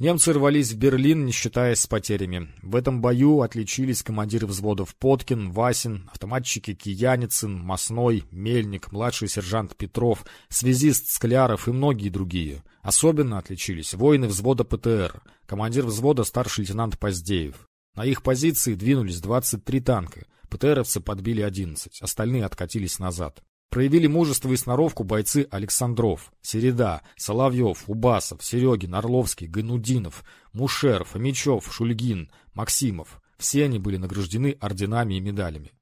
Немцы рвались в Берлин, не считаясь с потерями. В этом бою отличились командиры взводов Поткин, Васин, автоматчики Кияницын, Масной, Мельник, младший сержант Петров, связист Скляров и многие другие. Особенно отличились воины взвода ПТР, командир взвода старший лейтенант Поздеев. На их позиции двинулись 23 танка, ПТРовцы подбили 11, остальные откатились назад. Проявили мужество и сноровку бойцы Александров, Середа, Соловьев, Убасов, Серегин, Орловский, Гайнудинов, Мушер, Фомичев, Шульгин, Максимов. Все они были награждены орденами и медалями.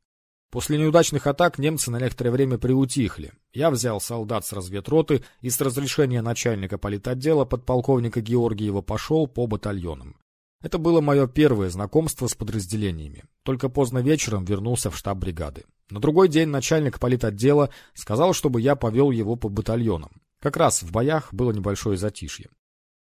После неудачных атак немцы на некоторое время приутихли. Я взял солдат с разведроты и с разрешения начальника политотдела подполковника Георгиева пошел по батальонам. Это было мое первое знакомство с подразделениями. Только поздно вечером вернулся в штаб бригады. На другой день начальник политотдела сказал, чтобы я повел его по батальонам. Как раз в боях было небольшое затишье.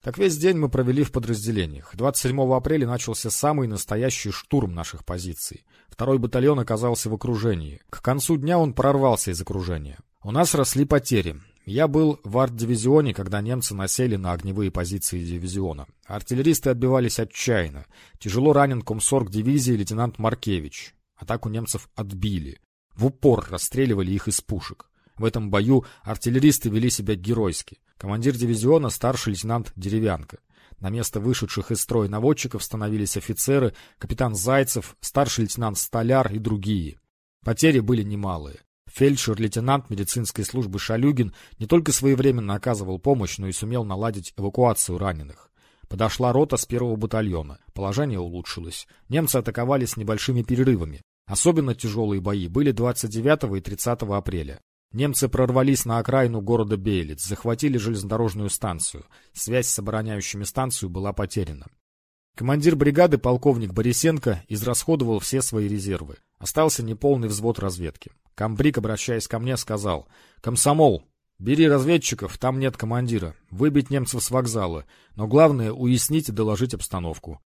Так весь день мы провели в подразделениях. 27 апреля начался самый настоящий штурм наших позиций. Второй батальон оказался в окружении. К концу дня он прорвался из окружения. У нас росли потери. Я был в арт-дивизионе, когда немцы насели на огневые позиции дивизиона. Артиллеристы отбивались отчаянно. Тяжело ранен комсорг дивизии лейтенант Маркевич. Атаку немцев отбили. В упор расстреливали их из пушек. В этом бою артиллеристы вели себя геройски. Командир дивизиона старший лейтенант Деревянко. На место вышедших из строя наводчиков становились офицеры, капитан Зайцев, старший лейтенант Столяр и другие. Потери были немалые. Фельдшер-лейтенант медицинской службы Шалюгин не только своевременно оказывал помощь, но и сумел наладить эвакуацию раненых. Подошла рота с первого батальона. Положение улучшилось. Немцы атаковали с небольшими перерывами. Особенно тяжелые бои были 29 и 30 апреля. Немцы прорвались на окраину города Бейлиц, захватили железнодорожную станцию. Связь с обороняющими станцию была потеряна. Командир бригады полковник Борисенко израсходовал все свои резервы. Остался неполный взвод разведки. Камбрик, обращаясь ко мне, сказал, «Комсомол, бери разведчиков, там нет командира. Выбить немцев с вокзала. Но главное, уяснить и доложить обстановку».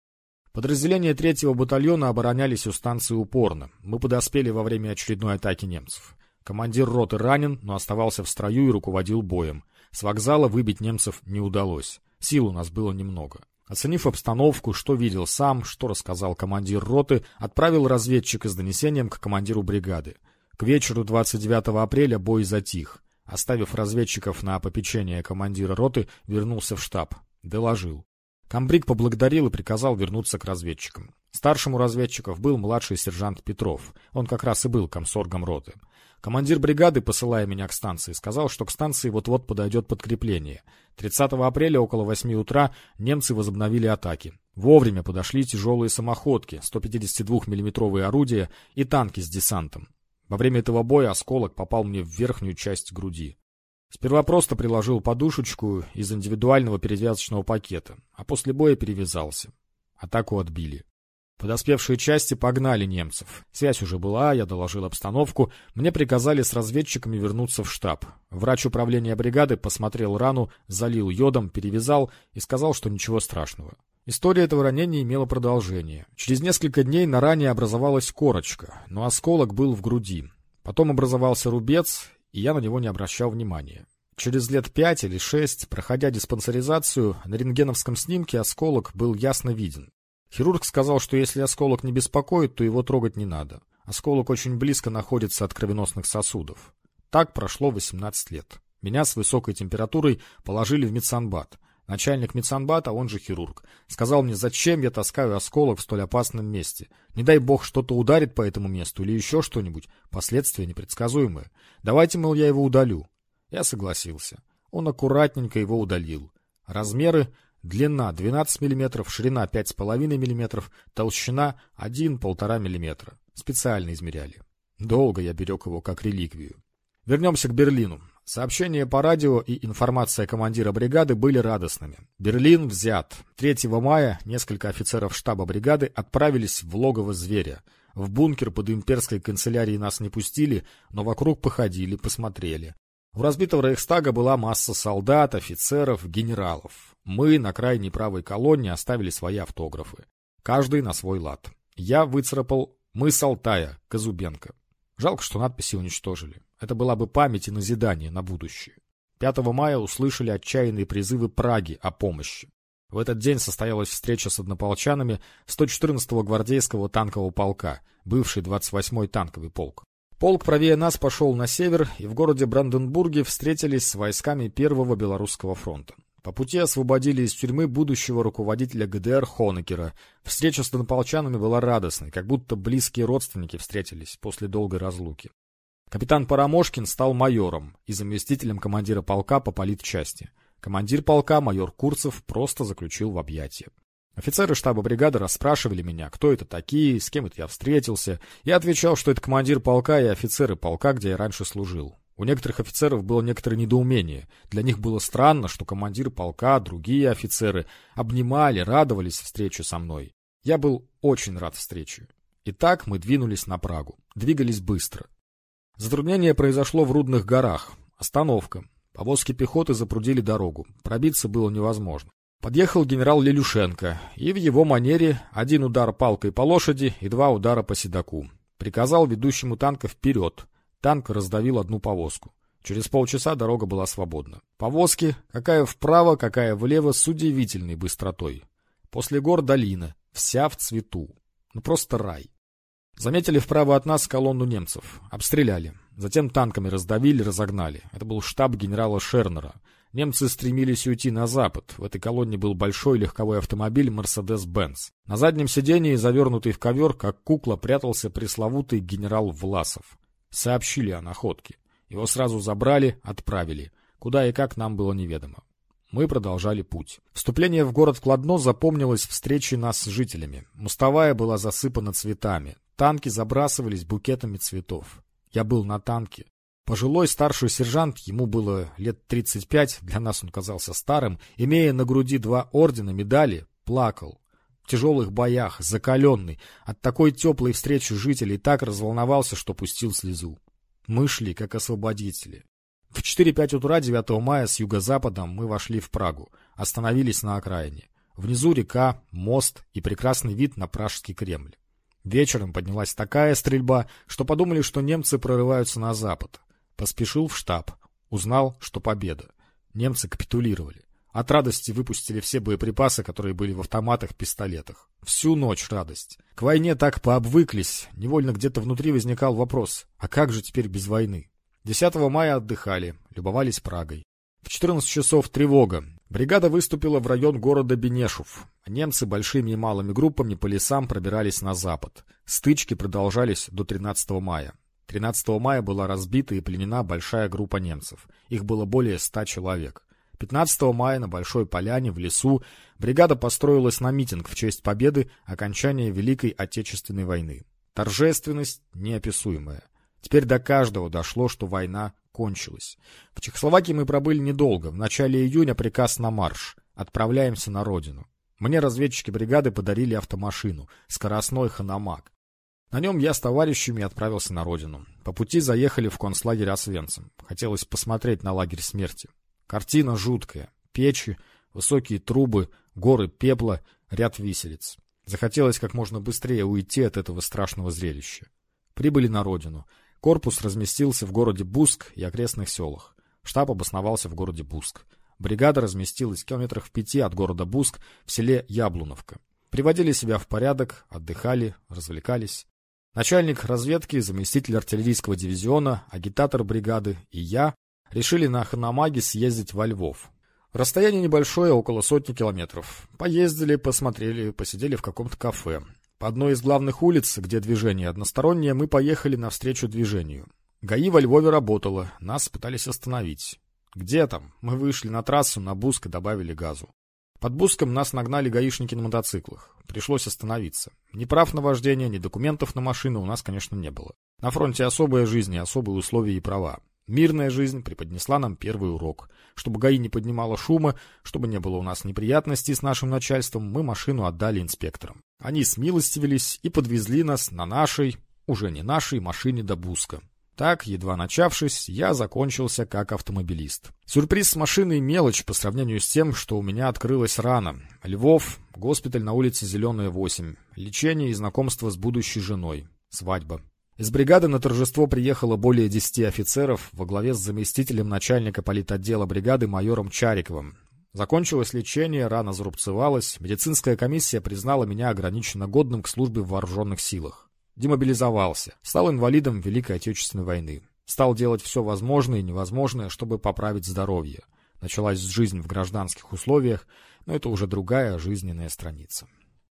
Подразделения третьего батальона оборонялись у станции упорно. Мы подоспели во время очередной атаки немцев. Командир роты ранен, но оставался в строю и руководил боем. С вокзала выбить немцев не удалось. Сил у нас было немного. Оценив обстановку, что видел сам, что рассказал командир роты, отправил разведчика с донесением к командиру бригады. К вечеру 29 апреля бой затих. Оставив разведчиков на попечение командира роты, вернулся в штаб. Доложил. Камбрик поблагодарил и приказал вернуться к разведчикам. Старшему разведчиков был младший сержант Петров. Он как раз и был комсоргом роты. Командир бригады, посылая меня к станции, сказал, что к станции вот-вот подойдет подкрепление. 30 апреля около 8 утра немцы возобновили атаки. Вовремя подошли тяжелые самоходки, 152 миллиметровые орудия и танки с десантом. Во время этого боя осколок попал мне в верхнюю часть груди. Сперва просто приложил подушечку из индивидуального перевязочного пакета, а после боя перевязался. Атаку отбили. Подоспевшие части погнали немцев. Связь уже была, я доложил обстановку. Мне приказали с разведчиками вернуться в штаб. Врач управления бригады посмотрел рану, залил йодом, перевязал и сказал, что ничего страшного. История этого ранения имела продолжение. Через несколько дней на ране образовалась корочка, но осколок был в груди. Потом образовался рубец, и я на него не обращал внимания. Через лет пять или шесть, проходя диспансеризацию, на рентгеновском снимке осколок был ясно виден. Хирург сказал, что если осколок не беспокоит, то его трогать не надо. Осколок очень близко находится от кровеносных сосудов. Так прошло 18 лет. Меня с высокой температурой положили в медсанбат. Начальник медсанбата, он же хирург, сказал мне, зачем я таскаю осколок в столь опасном месте. Не дай бог что-то ударит по этому месту или еще что-нибудь, последствия непредсказуемые. Давайте, мол, я его удалю. Я согласился. Он аккуратненько его удалил. Размеры Длина 12 мм, ширина 5,5 мм, толщина 1-1,5 мм. Специально измеряли. Долго я берег его как реликвию. Вернемся к Берлину. Сообщения по радио и информация командира бригады были радостными. Берлин взят. 3 мая несколько офицеров штаба бригады отправились в логово зверя. В бункер под имперской канцелярией нас не пустили, но вокруг походили, посмотрели. У разбитого Рейхстага была масса солдат, офицеров, генералов. Мы на крайней правой колонне оставили свои автографы. Каждый на свой лад. Я выцарапал «Мы с Алтая», Казубенко. Жалко, что надписи уничтожили. Это была бы память и назидание на будущее. 5 мая услышали отчаянные призывы Праги о помощи. В этот день состоялась встреча с однополчанами 114-го гвардейского танкового полка, бывший 28-й танковый полк. Полк правее нас пошел на север, и в городе Бранденбурге встретились с войсками Первого Белорусского фронта. По пути освободили из тюрьмы будущего руководителя ГДР Хонекера. Встреча с однополчанами была радостной, как будто близкие родственники встретились после долгой разлуки. Капитан Парамошкин стал майором и заместителем командира полка по политчасти. Командир полка, майор Курцев, просто заключил в объятия. Офицеры штаба бригады расспрашивали меня, кто это такие, с кем это я встретился. Я отвечал, что это командир полка и офицеры полка, где я раньше служил. У некоторых офицеров было некоторое недоумение. Для них было странно, что командир полка, другие офицеры обнимали, радовались встрече со мной. Я был очень рад встрече. Итак, мы двинулись на Прагу. Двигались быстро. Затруднение произошло в Рудных горах. Остановка. Повозки пехоты запрудили дорогу. Пробиться было невозможно. Подъехал генерал Лелюшенко, и в его манере один удар палкой по лошади и два удара по седаку. Приказал ведущему танка вперед. Танк раздавил одну повозку. Через полчаса дорога была свободна. Повозки, какая вправо, какая влево, с удивительной быстротой. После гор долина, вся в цвету. Ну просто рай. Заметили вправо от нас колонну немцев. Обстреляли. Затем танками раздавили, разогнали. Это был штаб генерала Шернера. Немцы стремились уйти на запад. В этой колонне был большой легковой автомобиль Mercedes-Benz. На заднем сидении, завернутый в ковер, как кукла, прятался пресловутый генерал Власов. Сообщили о находке. Его сразу забрали, отправили. Куда и как нам было неведомо. Мы продолжали путь. Вступление в город Кладно запомнилось встречей нас с жителями. Мостовая была засыпана цветами. Танки забрасывались букетами цветов. Я был на танке. Пожилой старший сержант, ему было лет 35, для нас он казался старым, имея на груди два ордена, медали, плакал. Тяжелых боях, закаленный, от такой теплой встречи жителей так разволновался, что пустил слезу. Мы шли, как освободители. В 4-5 утра 9 мая с юго-запада мы вошли в Прагу, остановились на окраине. Внизу река, мост и прекрасный вид на Пражский Кремль. Вечером поднялась такая стрельба, что подумали, что немцы прорываются на запад. Поспешил в штаб. Узнал, что победа. Немцы капитулировали. От радости выпустили все боеприпасы, которые были в автоматах, пистолетах. Всю ночь радость. К войне так пообвыклись, невольно где-то внутри возникал вопрос, а как же теперь без войны? 10 мая отдыхали, любовались Прагой. В 14 часов тревога. Бригада выступила в район города Бенешев. Немцы большими и малыми группами по лесам пробирались на запад. Стычки продолжались до 13 мая. 13 мая была разбита и пленена большая группа немцев. Их было более 100 человек. 15 мая на Большой Поляне в лесу бригада построилась на митинг в честь победы окончания Великой Отечественной войны. Торжественность неописуемая. Теперь до каждого дошло, что война кончилась. В Чехословакии мы пробыли недолго. В начале июня приказ на марш. Отправляемся на родину. Мне разведчики бригады подарили автомашину, скоростной ханамак. На нем я с товарищами отправился на родину. По пути заехали в концлагерь Освенцим. Хотелось посмотреть на лагерь смерти. Картина жуткая. Печи, высокие трубы, горы пепла, ряд виселиц. Захотелось как можно быстрее уйти от этого страшного зрелища. Прибыли на родину. Корпус разместился в городе Буск и окрестных селах. Штаб обосновался в городе Буск. Бригада разместилась в километрах в пяти от города Буск в селе Яблуновка. Приводили себя в порядок, отдыхали, развлекались. Начальник разведки, заместитель артиллерийского дивизиона, агитатор бригады и я решили на Ханамаге съездить во Львов. Расстояние небольшое, около сотни километров. Поездили, посмотрели, посидели в каком-то кафе. По одной из главных улиц, где движение одностороннее, мы поехали навстречу движению. ГАИ во Львове работало, нас пытались остановить. Где там? Мы вышли на трассу, на Буск и добавили газу. Под Буском нас нагнали гаишники на мотоциклах. Пришлось остановиться. Ни прав на вождение, ни документов на машину у нас, конечно, не было. На фронте особая жизнь и особые условия и права. Мирная жизнь преподнесла нам первый урок. Чтобы ГАИ не поднимала шума, чтобы не было у нас неприятностей с нашим начальством, мы машину отдали инспекторам. Они смилостивились и подвезли нас на нашей, уже не нашей, машине до Буска. Так, едва начавшись, я закончился как автомобилист. Сюрприз с машиной мелочь по сравнению с тем, что у меня открылась рана. Львов, госпиталь на улице Зеленая, 8. Лечение и знакомство с будущей женой. Свадьба. Из бригады на торжество приехало более десяти офицеров во главе с заместителем начальника политотдела бригады майором Чариковым. Закончилось лечение, рана зарубцевалась, медицинская комиссия признала меня ограниченно годным к службе в вооруженных силах. Демобилизовался, стал инвалидом Великой Отечественной войны. Стал делать все возможное и невозможное, чтобы поправить здоровье. Началась жизнь в гражданских условиях, но это уже другая жизненная страница.